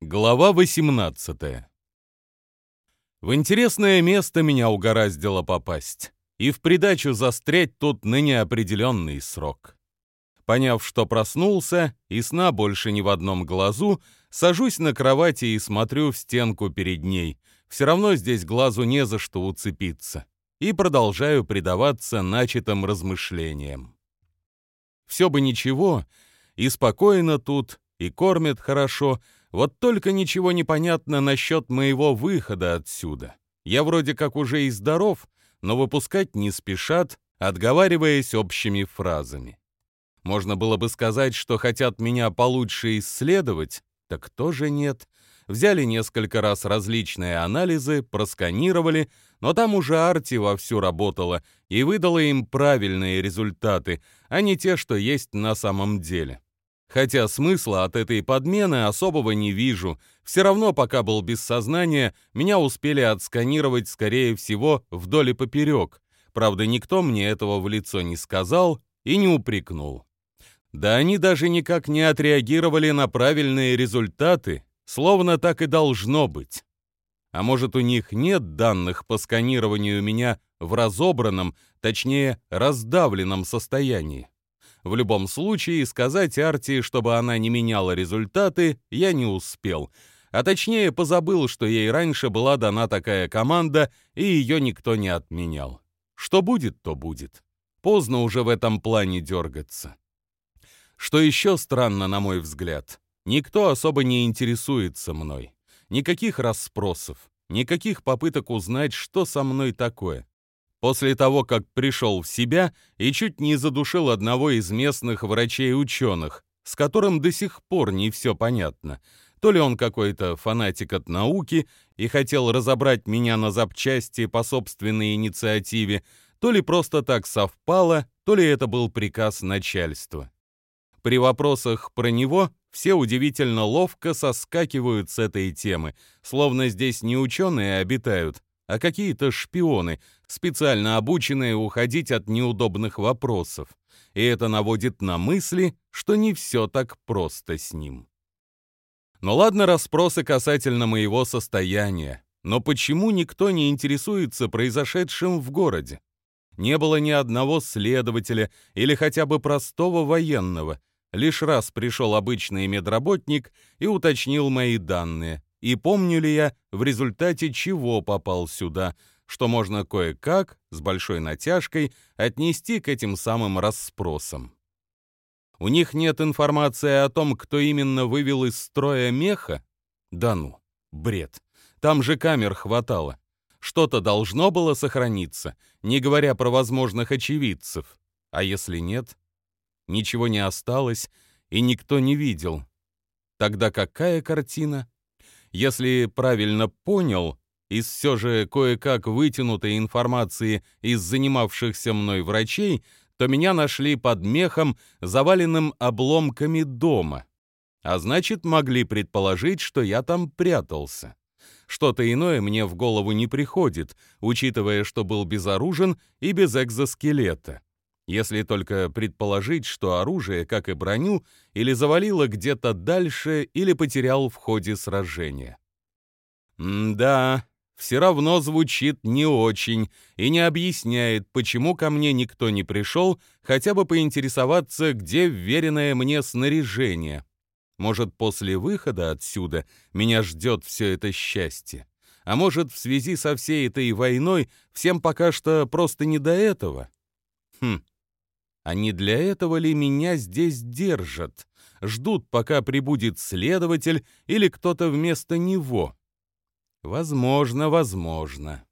Глава 18 В интересное место меня угораздило попасть и в придачу застрять тут на неопределенный срок. Поняв, что проснулся и сна больше ни в одном глазу, сажусь на кровати и смотрю в стенку перед ней. Все равно здесь глазу не за что уцепиться. И продолжаю предаваться начатым размышлениям. Все бы ничего, и спокойно тут, и кормят хорошо, вот только ничего не понятно насчет моего выхода отсюда. Я вроде как уже и здоров, но выпускать не спешат, отговариваясь общими фразами. Можно было бы сказать, что хотят меня получше исследовать, так тоже нет. Взяли несколько раз различные анализы, просканировали, но там уже Арти вовсю работала и выдала им правильные результаты, а не те, что есть на самом деле. Хотя смысла от этой подмены особого не вижу. Все равно, пока был без сознания, меня успели отсканировать, скорее всего, вдоль и поперек. Правда, никто мне этого в лицо не сказал и не упрекнул. Да они даже никак не отреагировали на правильные результаты, словно так и должно быть. А может, у них нет данных по сканированию меня в разобранном, точнее, раздавленном состоянии. В любом случае, сказать Арти, чтобы она не меняла результаты, я не успел. А точнее, позабыл, что ей раньше была дана такая команда, и ее никто не отменял. Что будет, то будет. Поздно уже в этом плане дергаться. Что еще странно, на мой взгляд, никто особо не интересуется мной. Никаких расспросов, никаких попыток узнать, что со мной такое. После того, как пришел в себя и чуть не задушил одного из местных врачей-ученых, с которым до сих пор не все понятно. То ли он какой-то фанатик от науки и хотел разобрать меня на запчасти по собственной инициативе, то ли просто так совпало, то ли это был приказ начальства. При вопросах про него все удивительно ловко соскакивают с этой темы, словно здесь не ученые обитают, а какие-то шпионы, специально обученные уходить от неудобных вопросов. И это наводит на мысли, что не все так просто с ним. Ну ладно расспросы касательно моего состояния, но почему никто не интересуется произошедшим в городе? Не было ни одного следователя или хотя бы простого военного, Лишь раз пришел обычный медработник и уточнил мои данные. И помню ли я, в результате чего попал сюда, что можно кое-как, с большой натяжкой, отнести к этим самым расспросам. У них нет информации о том, кто именно вывел из строя меха? Да ну, бред. Там же камер хватало. Что-то должно было сохраниться, не говоря про возможных очевидцев. А если нет? ничего не осталось и никто не видел. Тогда какая картина? Если правильно понял, из все же кое-как вытянутой информации из занимавшихся мной врачей, то меня нашли под мехом, заваленным обломками дома. А значит, могли предположить, что я там прятался. Что-то иное мне в голову не приходит, учитывая, что был безоружен и без экзоскелета если только предположить, что оружие, как и броню, или завалило где-то дальше, или потерял в ходе сражения. да, все равно звучит не очень и не объясняет, почему ко мне никто не пришел, хотя бы поинтересоваться, где вверенное мне снаряжение. Может, после выхода отсюда меня ждет все это счастье. А может, в связи со всей этой войной всем пока что просто не до этого? Хм, а не для этого ли меня здесь держат? Ждут, пока прибудет следователь или кто-то вместо него? Возможно, возможно.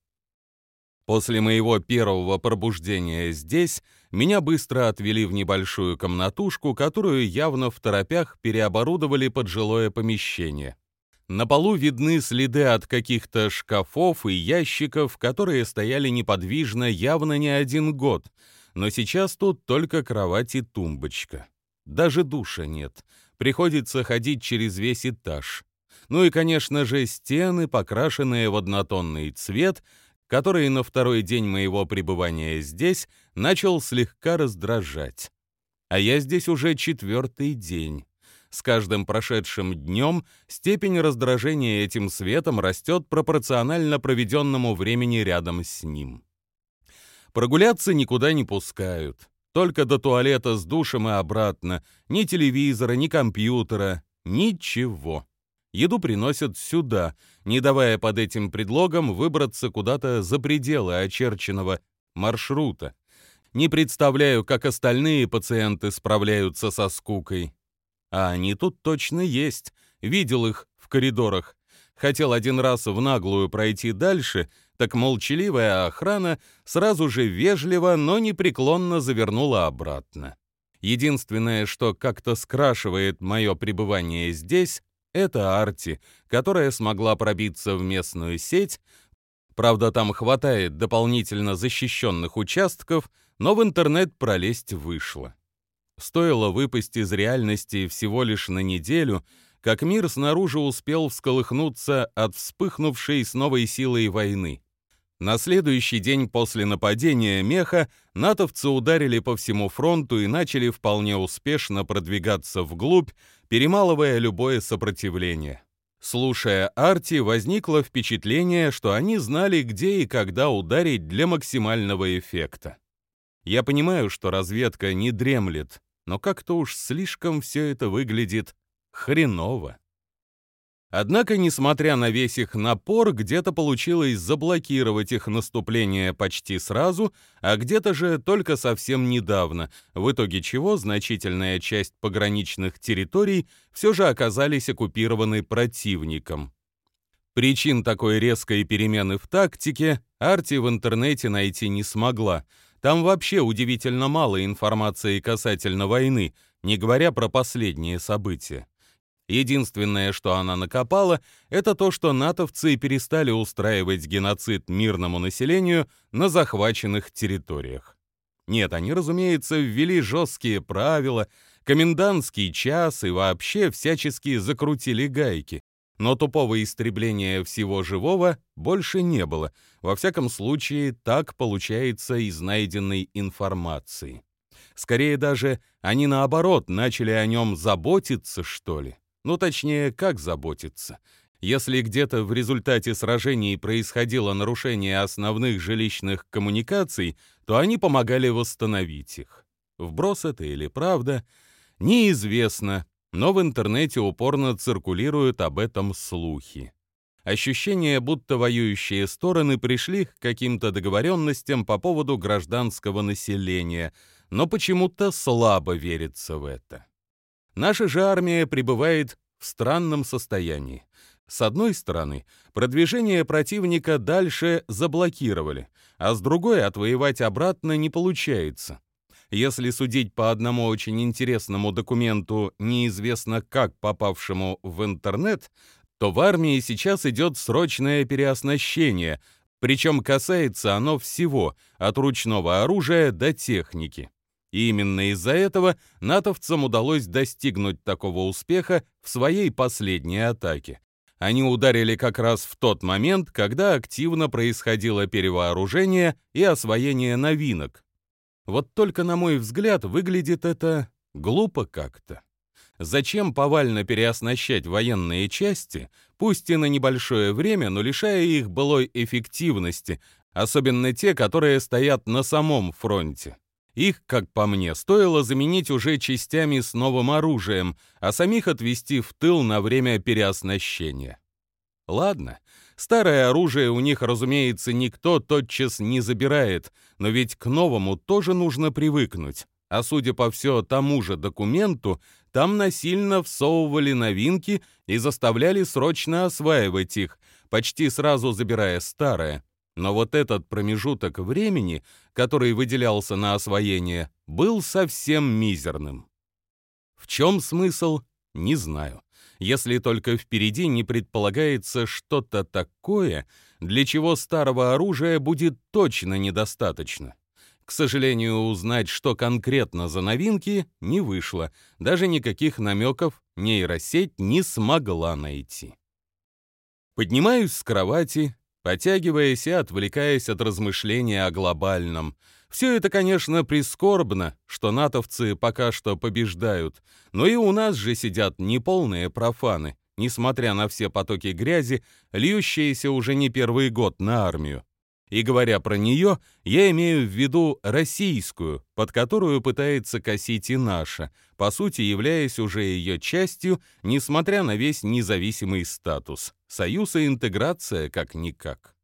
После моего первого пробуждения здесь меня быстро отвели в небольшую комнатушку, которую явно в торопях переоборудовали под жилое помещение. На полу видны следы от каких-то шкафов и ящиков, которые стояли неподвижно явно не один год — но сейчас тут только кровать и тумбочка. Даже душа нет. Приходится ходить через весь этаж. Ну и, конечно же, стены, покрашенные в однотонный цвет, который на второй день моего пребывания здесь начал слегка раздражать. А я здесь уже четвертый день. С каждым прошедшим днем степень раздражения этим светом растет пропорционально проведенному времени рядом с ним. Прогуляться никуда не пускают. Только до туалета с душем и обратно. Ни телевизора, ни компьютера, ничего. Еду приносят сюда, не давая под этим предлогом выбраться куда-то за пределы очерченного маршрута. Не представляю, как остальные пациенты справляются со скукой. А они тут точно есть. Видел их в коридорах. Хотел один раз в наглую пройти дальше, так молчаливая охрана сразу же вежливо, но непреклонно завернула обратно. Единственное, что как-то скрашивает мое пребывание здесь, это Арти, которая смогла пробиться в местную сеть, правда, там хватает дополнительно защищенных участков, но в интернет пролезть вышло. Стоило выпасть из реальности всего лишь на неделю, как мир снаружи успел всколыхнуться от вспыхнувшей с новой силой войны. На следующий день после нападения меха натовцы ударили по всему фронту и начали вполне успешно продвигаться вглубь, перемалывая любое сопротивление. Слушая Арти, возникло впечатление, что они знали, где и когда ударить для максимального эффекта. Я понимаю, что разведка не дремлет, но как-то уж слишком все это выглядит хреново. Однако, несмотря на весь их напор, где-то получилось заблокировать их наступление почти сразу, а где-то же только совсем недавно, в итоге чего значительная часть пограничных территорий все же оказались оккупированы противником. Причин такой резкой перемены в тактике Арти в интернете найти не смогла. Там вообще удивительно мало информации касательно войны, не говоря про последние события. Единственное, что она накопала, это то, что натовцы перестали устраивать геноцид мирному населению на захваченных территориях. Нет, они, разумеется, ввели жесткие правила, комендантский час и вообще всячески закрутили гайки. Но тупого истребления всего живого больше не было. Во всяком случае, так получается из найденной информации. Скорее даже они наоборот начали о нем заботиться, что ли. Ну, точнее, как заботиться. Если где-то в результате сражений происходило нарушение основных жилищных коммуникаций, то они помогали восстановить их. Вброс это или правда, неизвестно, но в интернете упорно циркулируют об этом слухи. Ощущение, будто воюющие стороны пришли к каким-то договоренностям по поводу гражданского населения, но почему-то слабо верится в это. Наша же армия пребывает в странном состоянии. С одной стороны, продвижение противника дальше заблокировали, а с другой отвоевать обратно не получается. Если судить по одному очень интересному документу, неизвестно как попавшему в интернет, то в армии сейчас идет срочное переоснащение, причем касается оно всего, от ручного оружия до техники. И именно из-за этого натовцам удалось достигнуть такого успеха в своей последней атаке. Они ударили как раз в тот момент, когда активно происходило перевооружение и освоение новинок. Вот только, на мой взгляд, выглядит это глупо как-то. Зачем повально переоснащать военные части, пусть и на небольшое время, но лишая их былой эффективности, особенно те, которые стоят на самом фронте? Их, как по мне, стоило заменить уже частями с новым оружием, а самих отвести в тыл на время переоснащения. Ладно, старое оружие у них, разумеется, никто тотчас не забирает, но ведь к новому тоже нужно привыкнуть. А судя по все тому же документу, там насильно всовывали новинки и заставляли срочно осваивать их, почти сразу забирая старое. Но вот этот промежуток времени, который выделялся на освоение, был совсем мизерным. В чем смысл, не знаю, если только впереди не предполагается что-то такое, для чего старого оружия будет точно недостаточно. К сожалению, узнать, что конкретно за новинки, не вышло. Даже никаких намеков нейросеть не смогла найти. Поднимаюсь с кровати, потягиваясь и отвлекаясь от размышления о глобальном. Все это, конечно, прискорбно, что натовцы пока что побеждают, но и у нас же сидят неполные профаны, несмотря на все потоки грязи, льющиеся уже не первый год на армию. И говоря про нее, я имею в виду российскую, под которую пытается косить и наша, по сути являясь уже ее частью, несмотря на весь независимый статус. Союз и интеграция как-никак.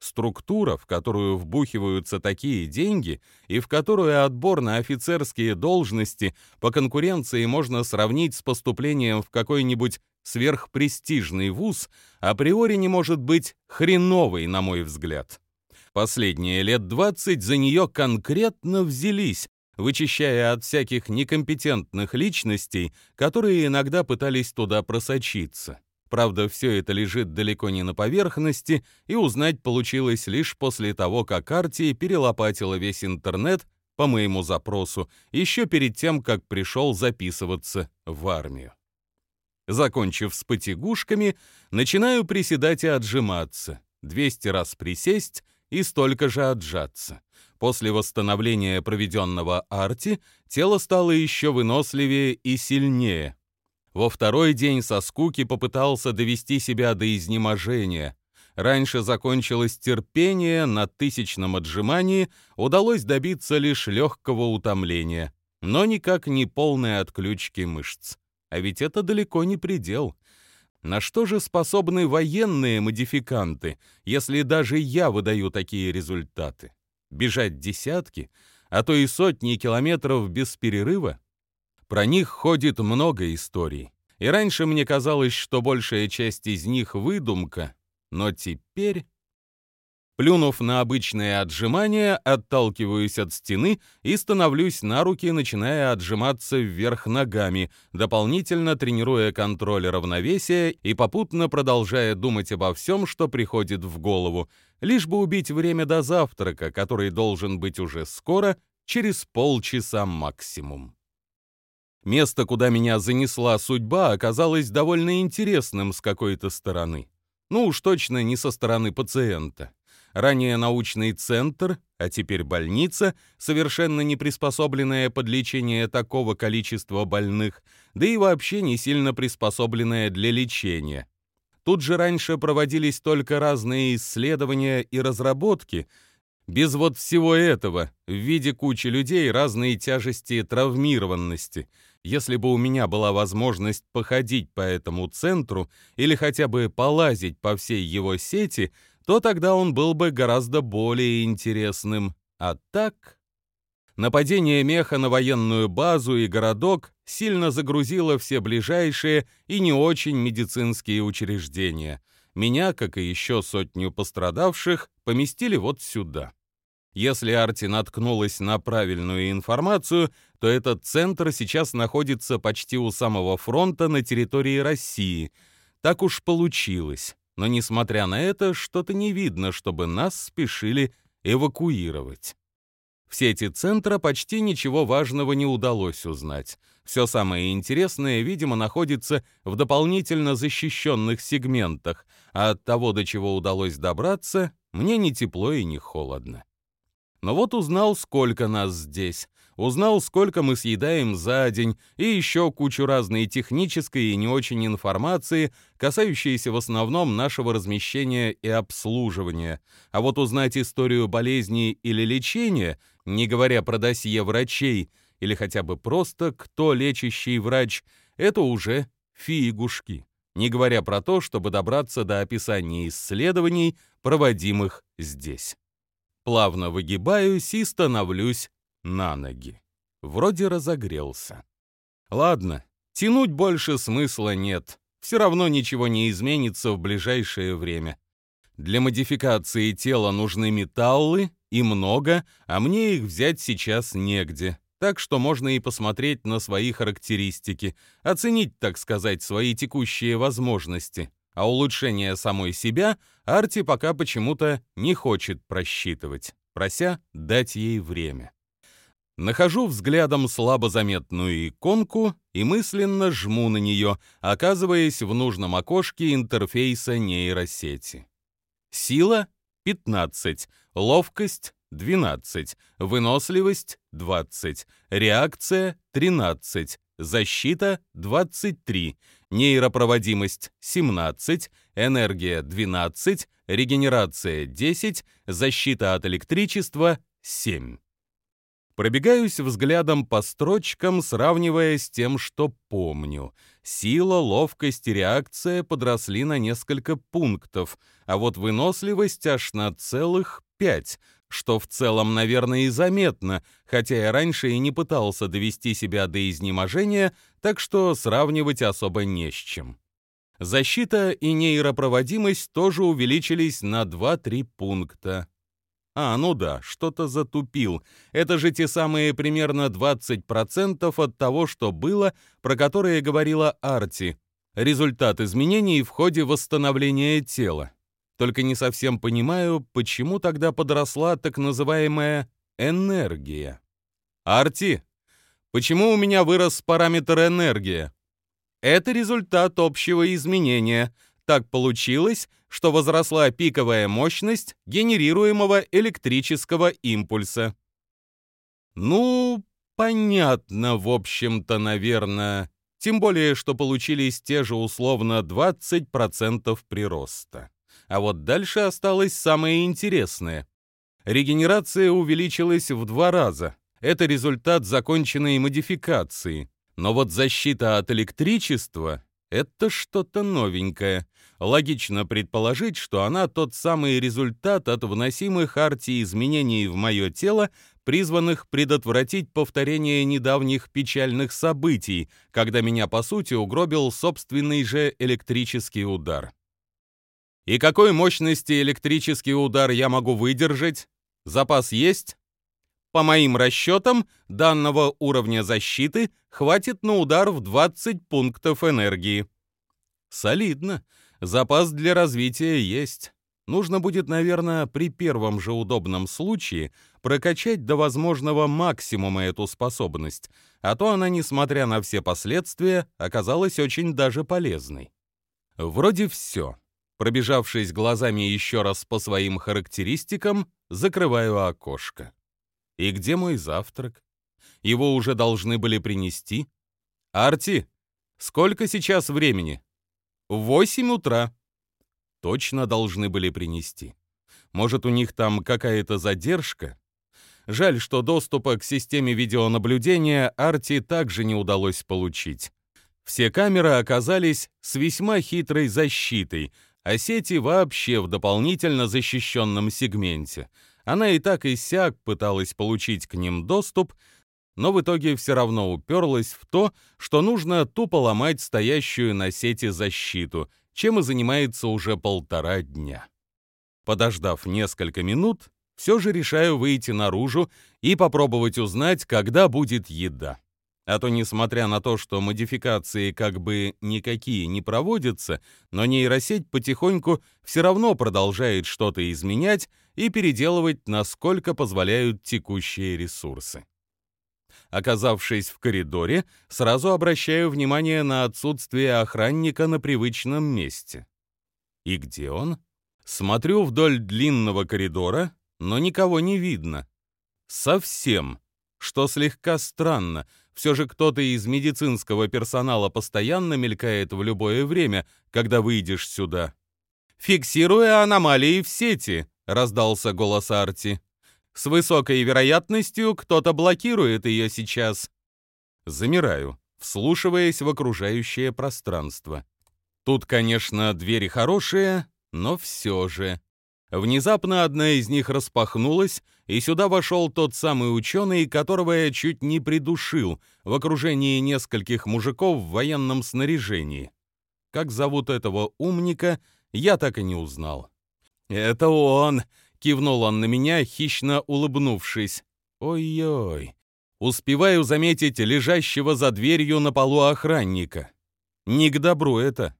Структура, в которую вбухиваются такие деньги и в которую отбор на офицерские должности по конкуренции можно сравнить с поступлением в какой-нибудь сверхпрестижный вуз, априори не может быть хреновой, на мой взгляд. Последние лет 20 за нее конкретно взялись, вычищая от всяких некомпетентных личностей, которые иногда пытались туда просочиться. Правда, все это лежит далеко не на поверхности, и узнать получилось лишь после того, как Арти перелопатила весь интернет по моему запросу, еще перед тем, как пришел записываться в армию. Закончив с потягушками, начинаю приседать и отжиматься. 200 раз присесть и столько же отжаться. После восстановления проведенного арти тело стало еще выносливее и сильнее. Во второй день со скуки попытался довести себя до изнеможения. Раньше закончилось терпение, на тысячном отжимании удалось добиться лишь легкого утомления, но никак не полной отключки мышц. А ведь это далеко не предел. На что же способны военные модификанты, если даже я выдаю такие результаты? Бежать десятки, а то и сотни километров без перерыва? Про них ходит много историй. И раньше мне казалось, что большая часть из них выдумка, но теперь... Плюнув на обычное отжимание, отталкиваюсь от стены и становлюсь на руки, начиная отжиматься вверх ногами, дополнительно тренируя контроль равновесия и попутно продолжая думать обо всем, что приходит в голову, лишь бы убить время до завтрака, который должен быть уже скоро, через полчаса максимум. Место, куда меня занесла судьба, оказалось довольно интересным с какой-то стороны. Ну уж точно не со стороны пациента. Ранее научный центр, а теперь больница, совершенно не приспособленная под лечение такого количества больных, да и вообще не сильно приспособленная для лечения. Тут же раньше проводились только разные исследования и разработки, без вот всего этого, в виде кучи людей разной тяжести травмированности — если бы у меня была возможность походить по этому центру или хотя бы полазить по всей его сети, то тогда он был бы гораздо более интересным. А так... Нападение меха на военную базу и городок сильно загрузило все ближайшие и не очень медицинские учреждения. Меня, как и еще сотню пострадавших, поместили вот сюда. Если Арти наткнулась на правильную информацию, то этот центр сейчас находится почти у самого фронта на территории России. Так уж получилось. Но несмотря на это, что-то не видно, чтобы нас спешили эвакуировать. В сети центра почти ничего важного не удалось узнать. Все самое интересное, видимо, находится в дополнительно защищенных сегментах, а от того, до чего удалось добраться, мне не тепло и не холодно. Но вот узнал, сколько нас здесь, узнал, сколько мы съедаем за день, и еще кучу разной технической и не очень информации, касающейся в основном нашего размещения и обслуживания. А вот узнать историю болезни или лечения, не говоря про досье врачей, или хотя бы просто кто лечащий врач, это уже фигушки. Не говоря про то, чтобы добраться до описания исследований, проводимых здесь. Плавно выгибаюсь и становлюсь на ноги. Вроде разогрелся. Ладно, тянуть больше смысла нет. Все равно ничего не изменится в ближайшее время. Для модификации тела нужны металлы, и много, а мне их взять сейчас негде. Так что можно и посмотреть на свои характеристики, оценить, так сказать, свои текущие возможности а улучшение самой себя Арти пока почему-то не хочет просчитывать, прося дать ей время. Нахожу взглядом слабо заметную иконку и мысленно жму на нее, оказываясь в нужном окошке интерфейса нейросети. Сила — 15, ловкость — 12, выносливость — 20, реакция — 13, защита — 23, нейропроводимость — 17, энергия — 12, регенерация — 10, защита от электричества — 7. Пробегаюсь взглядом по строчкам, сравнивая с тем, что помню. Сила, ловкость и реакция подросли на несколько пунктов, а вот выносливость аж на целых пять, что в целом, наверное, и заметно, хотя я раньше и не пытался довести себя до изнеможения, так что сравнивать особо не с чем. Защита и нейропроводимость тоже увеличились на 2-3 пункта. А, ну да, что-то затупил. Это же те самые примерно 20% от того, что было, про которые говорила Арти. Результат изменений в ходе восстановления тела. Только не совсем понимаю, почему тогда подросла так называемая энергия. Арти, почему у меня вырос параметр энергия? Это результат общего изменения. Так получилось, что возросла пиковая мощность генерируемого электрического импульса. Ну, понятно, в общем-то, наверное. Тем более, что получились те же условно 20% прироста. А вот дальше осталось самое интересное. Регенерация увеличилась в два раза. Это результат законченной модификации. Но вот защита от электричества — это что-то новенькое. Логично предположить, что она тот самый результат от вносимых арти изменений в мое тело, призванных предотвратить повторение недавних печальных событий, когда меня, по сути, угробил собственный же электрический удар. И какой мощности электрический удар я могу выдержать? Запас есть? По моим расчетам, данного уровня защиты хватит на удар в 20 пунктов энергии. Солидно. Запас для развития есть. Нужно будет, наверное, при первом же удобном случае прокачать до возможного максимума эту способность, а то она, несмотря на все последствия, оказалась очень даже полезной. Вроде все. Пробежавшись глазами еще раз по своим характеристикам, закрываю окошко. И где мой завтрак? Его уже должны были принести. Арти, сколько сейчас времени? Восемь утра. Точно должны были принести. Может, у них там какая-то задержка? Жаль, что доступа к системе видеонаблюдения Арти также не удалось получить. Все камеры оказались с весьма хитрой защитой — а сети вообще в дополнительно защищенном сегменте. Она и так и сяк пыталась получить к ним доступ, но в итоге все равно уперлась в то, что нужно тупо ломать стоящую на сети защиту, чем и занимается уже полтора дня. Подождав несколько минут, все же решаю выйти наружу и попробовать узнать, когда будет еда. А то, несмотря на то, что модификации как бы никакие не проводятся, но нейросеть потихоньку все равно продолжает что-то изменять и переделывать, насколько позволяют текущие ресурсы. Оказавшись в коридоре, сразу обращаю внимание на отсутствие охранника на привычном месте. И где он? Смотрю вдоль длинного коридора, но никого не видно. Совсем, что слегка странно — все же кто-то из медицинского персонала постоянно мелькает в любое время, когда выйдешь сюда. «Фиксируя аномалии в сети», — раздался голос Арти. «С высокой вероятностью кто-то блокирует ее сейчас». Замираю, вслушиваясь в окружающее пространство. Тут, конечно, двери хорошие, но все же. Внезапно одна из них распахнулась, и сюда вошел тот самый ученый, которого я чуть не придушил в окружении нескольких мужиков в военном снаряжении. Как зовут этого умника, я так и не узнал. «Это он!» — кивнул он на меня, хищно улыбнувшись. «Ой-ой!» Успеваю заметить лежащего за дверью на полу охранника. Не к добру это.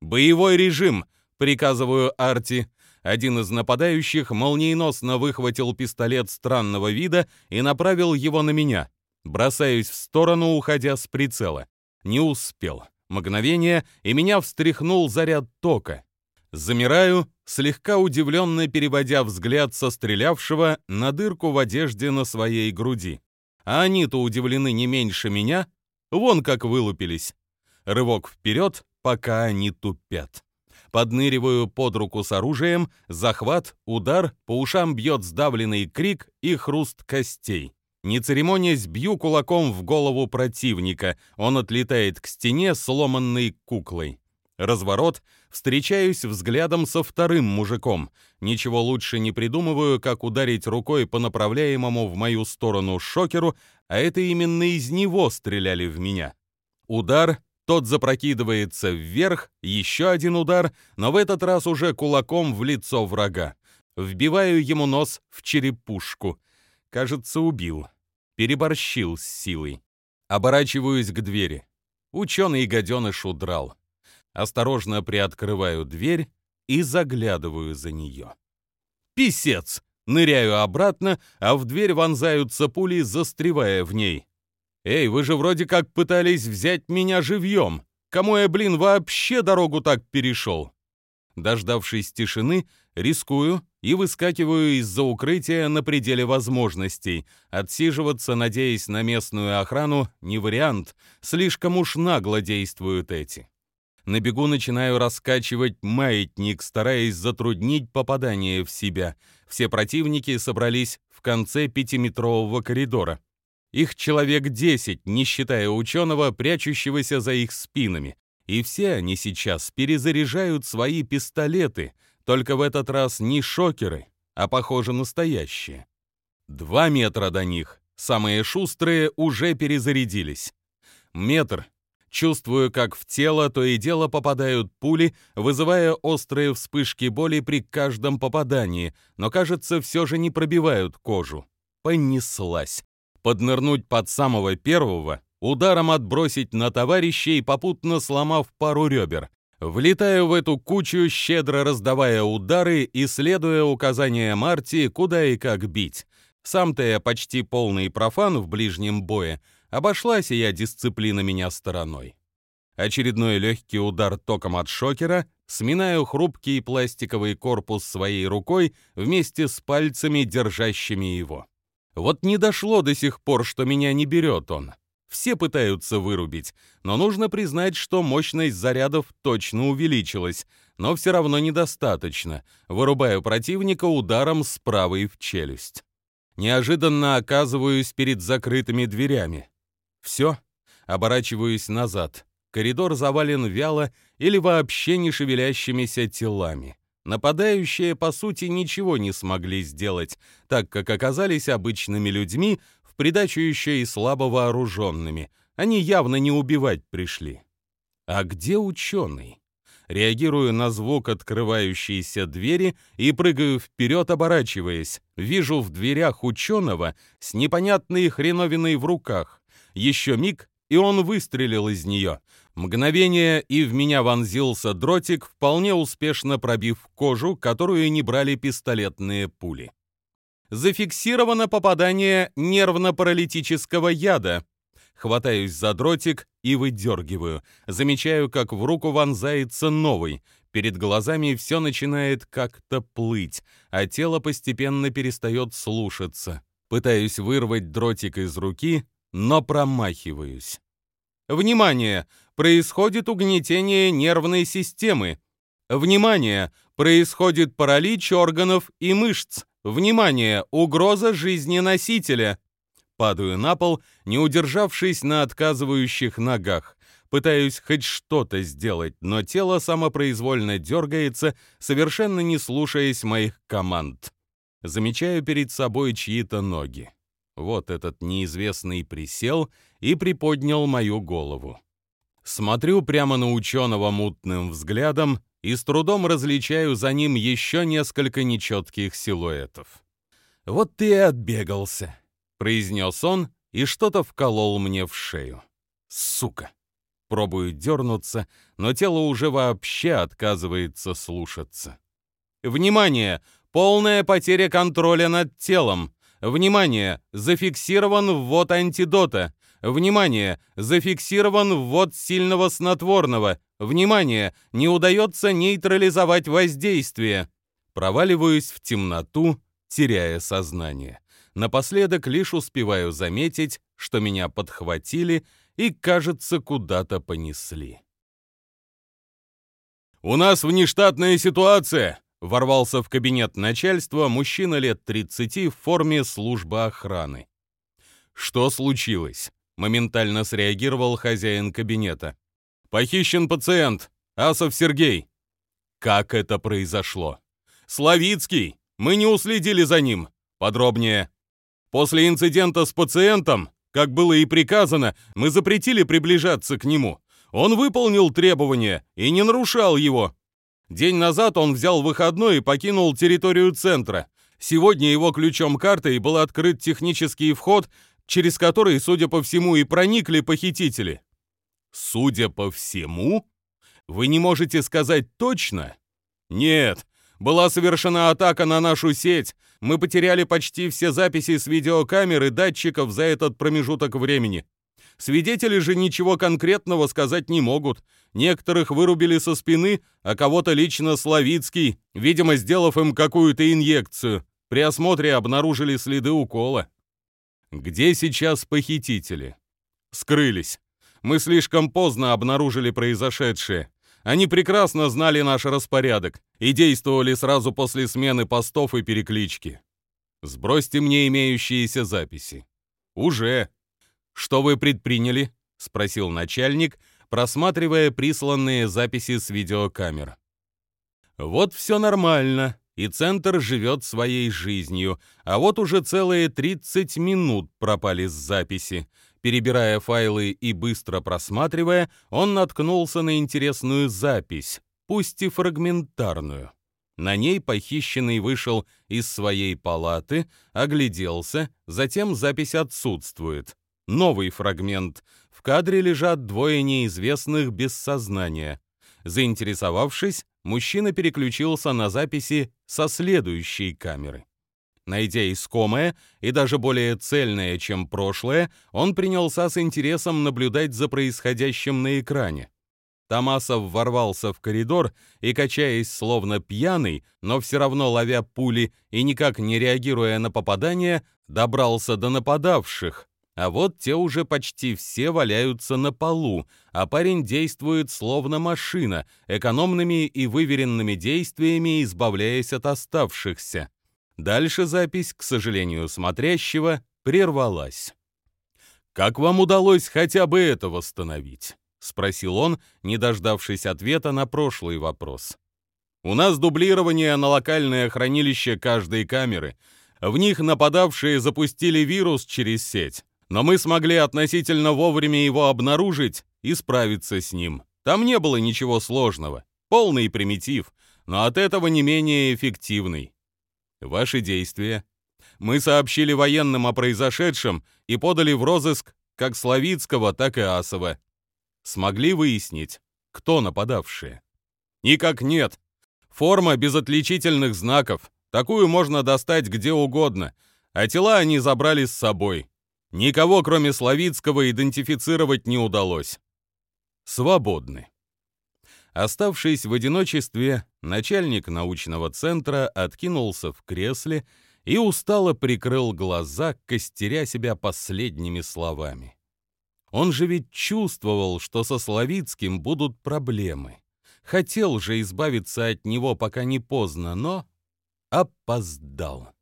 «Боевой режим!» — приказываю Арти — один из нападающих молниеносно выхватил пистолет странного вида и направил его на меня. Бросаюсь в сторону, уходя с прицела. Не успел. Мгновение, и меня встряхнул заряд тока. Замираю, слегка удивленно переводя взгляд со стрелявшего на дырку в одежде на своей груди. А они-то удивлены не меньше меня, вон как вылупились. Рывок вперед, пока они тупят. Подныриваю под руку с оружием, захват, удар, по ушам бьет сдавленный крик и хруст костей. Не церемонясь, бью кулаком в голову противника. Он отлетает к стене сломанной куклой. Разворот, встречаюсь взглядом со вторым мужиком. Ничего лучше не придумываю, как ударить рукой по направляемому в мою сторону шокеру, а это именно из него стреляли в меня. Удар, тот запрокидывается вверх, еще один удар, но в этот раз уже кулаком в лицо врага. Вбиваю ему нос в черепушку. Кажется, убил. Переборщил с силой. Оборачиваюсь к двери. Ученый гаденыш удрал. Осторожно приоткрываю дверь и заглядываю за нее. Писец! Ныряю обратно, а в дверь вонзаются пули, застревая в ней. «Эй, вы же вроде как пытались взять меня живьем. Кому я, блин, вообще дорогу так перешел?» Дождавшись тишины, рискую и выскакиваю из-за укрытия на пределе возможностей. Отсиживаться, надеясь на местную охрану, не вариант. Слишком уж нагло действуют эти. На бегу начинаю раскачивать маятник, стараясь затруднить попадание в себя. Все противники собрались в конце пятиметрового коридора. Их человек десять, не считая ученого, прячущегося за их спинами. И все они сейчас перезаряжают свои пистолеты, только в этот раз не шокеры, а, похоже, настоящие. Два метра до них. Самые шустрые уже перезарядились. Метр, Чувствую, как в тело то и дело попадают пули, вызывая острые вспышки боли при каждом попадании, но, кажется, все же не пробивают кожу. Понеслась. Поднырнуть под самого первого, ударом отбросить на товарищей, попутно сломав пару ребер. Влетаю в эту кучу, щедро раздавая удары и следуя указаниям Марти, куда и как бить. Сам-то я почти полный профан в ближнем бое, Обошлась и я дисциплина меня стороной. Очередной легкий удар током от шокера, сминаю хрупкий пластиковый корпус своей рукой вместе с пальцами, держащими его. Вот не дошло до сих пор, что меня не берет он. Все пытаются вырубить, но нужно признать, что мощность зарядов точно увеличилась, но все равно недостаточно. Вырубаю противника ударом с правой в челюсть. Неожиданно оказываюсь перед закрытыми дверями. Все, оборачиваюсь назад. Коридор завален вяло или вообще не шевелящимися телами. Нападающие, по сути, ничего не смогли сделать, так как оказались обычными людьми, в придачу еще и слабо вооруженными. Они явно не убивать пришли. А где ученый? Реагирую на звук открывающейся двери и прыгаю вперед, оборачиваясь. Вижу в дверях ученого с непонятной хреновиной в руках. Еще миг, и он выстрелил из нее. Мгновение, и в меня вонзился дротик, вполне успешно пробив кожу, которую не брали пистолетные пули. Зафиксировано попадание нервно-паралитического яда. Хватаюсь за дротик и выдергиваю. Замечаю, как в руку вонзается новый. Перед глазами все начинает как-то плыть, а тело постепенно перестает слушаться. Пытаюсь вырвать дротик из руки, но промахиваюсь. Внимание! Происходит угнетение нервной системы. Внимание! Происходит паралич органов и мышц. Внимание! Угроза жизни носителя. Падаю на пол, не удержавшись на отказывающих ногах. Пытаюсь хоть что-то сделать, но тело самопроизвольно дергается, совершенно не слушаясь моих команд. Замечаю перед собой чьи-то ноги. Вот этот неизвестный присел и приподнял мою голову. Смотрю прямо на ученого мутным взглядом и с трудом различаю за ним еще несколько нечетких силуэтов. «Вот ты и отбегался», — произнес он и что-то вколол мне в шею. «Сука!» Пробую дернуться, но тело уже вообще отказывается слушаться. «Внимание! Полная потеря контроля над телом! Внимание! Зафиксирован ввод антидота. Внимание! Зафиксирован ввод сильного снотворного. Внимание! Не удается нейтрализовать воздействие. Проваливаюсь в темноту, теряя сознание. Напоследок лишь успеваю заметить, что меня подхватили и, кажется, куда-то понесли. «У нас внештатная ситуация!» — ворвался в кабинет начальства мужчина лет 30 в форме службы охраны. «Что случилось?» — моментально среагировал хозяин кабинета. «Похищен пациент, Асов Сергей». «Как это произошло?» «Славицкий! Мы не уследили за ним. Подробнее». «После инцидента с пациентом, как было и приказано, мы запретили приближаться к нему. Он выполнил требования и не нарушал его. День назад он взял выходной и покинул территорию центра. Сегодня его ключом картой был открыт технический вход, через который, судя по всему, и проникли похитители. Судя по всему? Вы не можете сказать точно? Нет, была совершена атака на нашу сеть. Мы потеряли почти все записи с видеокамер и датчиков за этот промежуток времени. Свидетели же ничего конкретного сказать не могут. Некоторых вырубили со спины, а кого-то лично Славицкий, видимо, сделав им какую-то инъекцию. При осмотре обнаружили следы укола. Где сейчас похитители? Скрылись. Мы слишком поздно обнаружили произошедшее. Они прекрасно знали наш распорядок и действовали сразу после смены постов и переклички. Сбросьте мне имеющиеся записи. Уже. Что вы предприняли? спросил начальник, просматривая присланные записи с видеокамер. Вот все нормально и центр живет своей жизнью, а вот уже целые 30 минут пропали с записи. Перебирая файлы и быстро просматривая, он наткнулся на интересную запись, пусть и фрагментарную. На ней похищенный вышел из своей палаты, огляделся, затем запись отсутствует. Новый фрагмент. В кадре лежат двое неизвестных без сознания. Заинтересовавшись, мужчина переключился на записи со следующей камеры. Найдя искомое и даже более цельное, чем прошлое, он принялся с интересом наблюдать за происходящим на экране. Томасов ворвался в коридор и, качаясь словно пьяный, но все равно ловя пули и никак не реагируя на попадание, добрался до нападавших, а вот те уже почти все валяются на полу, а парень действует словно машина, экономными и выверенными действиями избавляясь от оставшихся. Дальше запись, к сожалению смотрящего, прервалась. «Как вам удалось хотя бы это восстановить?» — спросил он, не дождавшись ответа на прошлый вопрос. «У нас дублирование на локальное хранилище каждой камеры. В них нападавшие запустили вирус через сеть но мы смогли относительно вовремя его обнаружить и справиться с ним. Там не было ничего сложного. Полный примитив, но от этого не менее эффективный. Ваши действия. Мы сообщили военным о произошедшем и подали в розыск как Славицкого, так и Асова. Смогли выяснить, кто нападавшие? Никак нет. Форма без отличительных знаков. Такую можно достать где угодно, а тела они забрали с собой. Никого, кроме Славицкого, идентифицировать не удалось. Свободны. Оставшись в одиночестве, начальник научного центра откинулся в кресле и устало прикрыл глаза, костеря себя последними словами. Он же ведь чувствовал, что со Славицким будут проблемы. Хотел же избавиться от него, пока не поздно, но опоздал.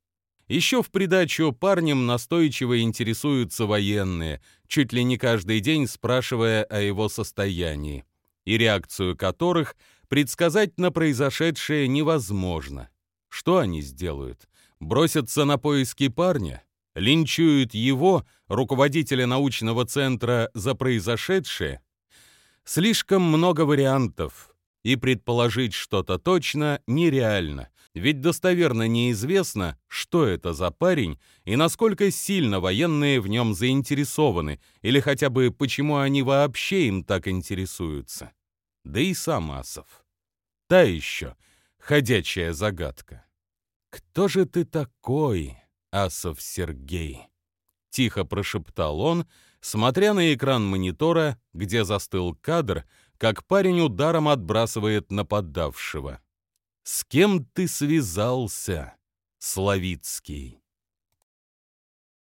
Еще в придачу парнем настойчиво интересуются военные, чуть ли не каждый день спрашивая о его состоянии, и реакцию которых предсказать на произошедшее невозможно. Что они сделают? Бросятся на поиски парня? Линчуют его, руководителя научного центра, за произошедшее? Слишком много вариантов, и предположить что-то точно нереально, ведь достоверно неизвестно, что это за парень и насколько сильно военные в нем заинтересованы, или хотя бы почему они вообще им так интересуются. Да и сам Асов. Та еще ходячая загадка. «Кто же ты такой, Асов Сергей?» — тихо прошептал он, смотря на экран монитора, где застыл кадр, как парень ударом отбрасывает нападавшего. С кем ты связался, Славицкий?